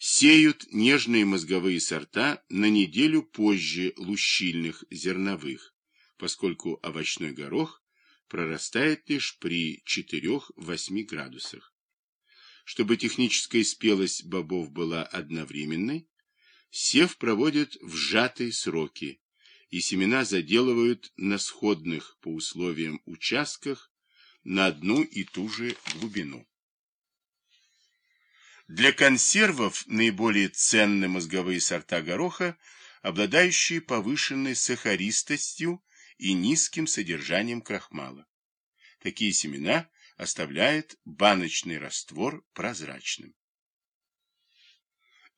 Сеют нежные мозговые сорта на неделю позже лущильных зерновых, поскольку овощной горох прорастает лишь при 4-8 градусах. Чтобы техническая спелость бобов была одновременной, сев проводят в сжатые сроки, и семена заделывают на сходных по условиям участках на одну и ту же глубину. Для консервов наиболее ценны мозговые сорта гороха, обладающие повышенной сахаристостью и низким содержанием крахмала. Такие семена оставляют баночный раствор прозрачным.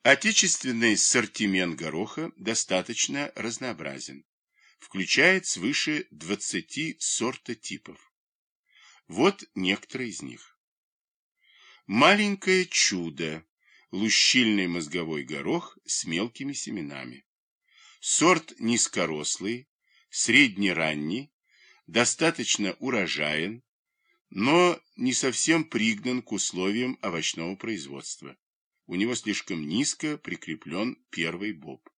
Отечественный сортимент гороха достаточно разнообразен, включает свыше 20 сортотипов. Вот некоторые из них. Маленькое чудо – лущильный мозговой горох с мелкими семенами. Сорт низкорослый, среднеранний, достаточно урожаен, но не совсем пригнан к условиям овощного производства. У него слишком низко прикреплен первый боб.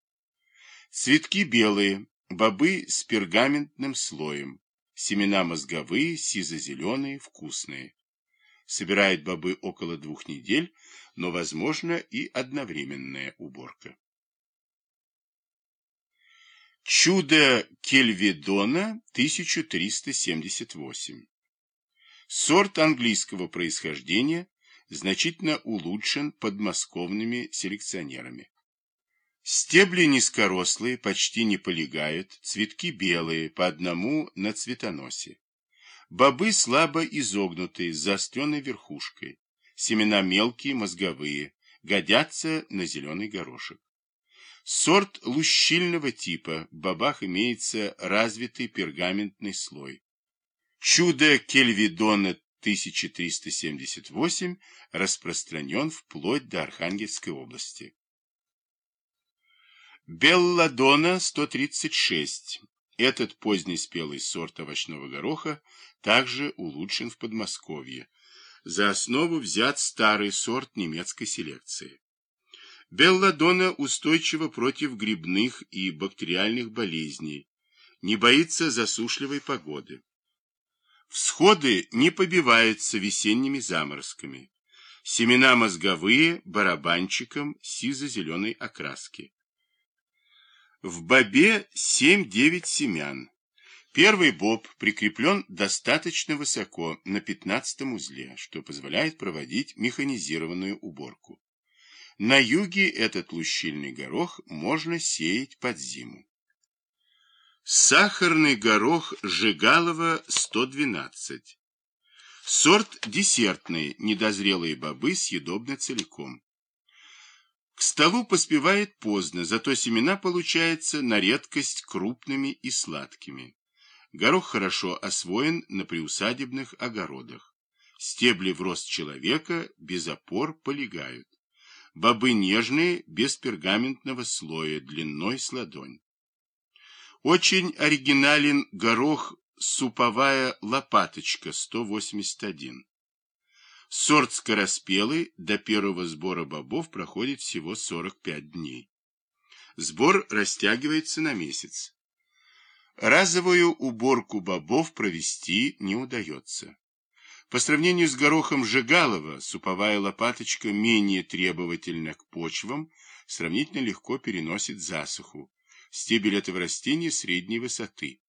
Цветки белые, бобы с пергаментным слоем, семена мозговые, сизо-зеленые, вкусные. Собирает бобы около двух недель, но возможно и одновременная уборка. Чудо Кельведона 1378. Сорт английского происхождения значительно улучшен подмосковными селекционерами. Стебли низкорослые, почти не полегают, цветки белые, по одному на цветоносе. Бобы слабо изогнутые, с заостренной верхушкой. Семена мелкие, мозговые, годятся на зеленый горошек. Сорт лущильного типа, в бобах имеется развитый пергаментный слой. Чудо Кельвидона 1378 распространен вплоть до Архангельской области. Белладона 136. Этот поздний спелый сорт овощного гороха также улучшен в Подмосковье. За основу взят старый сорт немецкой селекции. Белладона устойчива против грибных и бактериальных болезней, не боится засушливой погоды. Всходы не побиваются весенними заморозками. Семена мозговые, барабанчиком, сизо-зеленой окраски. В бобе 7-9 семян. Первый боб прикреплен достаточно высоко, на 15 узле, что позволяет проводить механизированную уборку. На юге этот лущильный горох можно сеять под зиму. Сахарный горох Жигалова 112. Сорт десертный, недозрелые бобы съедобны целиком. К столу поспевает поздно, зато семена получаются на редкость крупными и сладкими. Горох хорошо освоен на приусадебных огородах. Стебли в рост человека без опор полегают. Бобы нежные, без пергаментного слоя, длиной с ладонь. Очень оригинален горох суповая лопаточка 181. Сорт скороспелый, до первого сбора бобов проходит всего 45 дней. Сбор растягивается на месяц. Разовую уборку бобов провести не удается. По сравнению с горохом Жигалова, суповая лопаточка менее требовательна к почвам, сравнительно легко переносит засуху. Стебель этого растения средней высоты.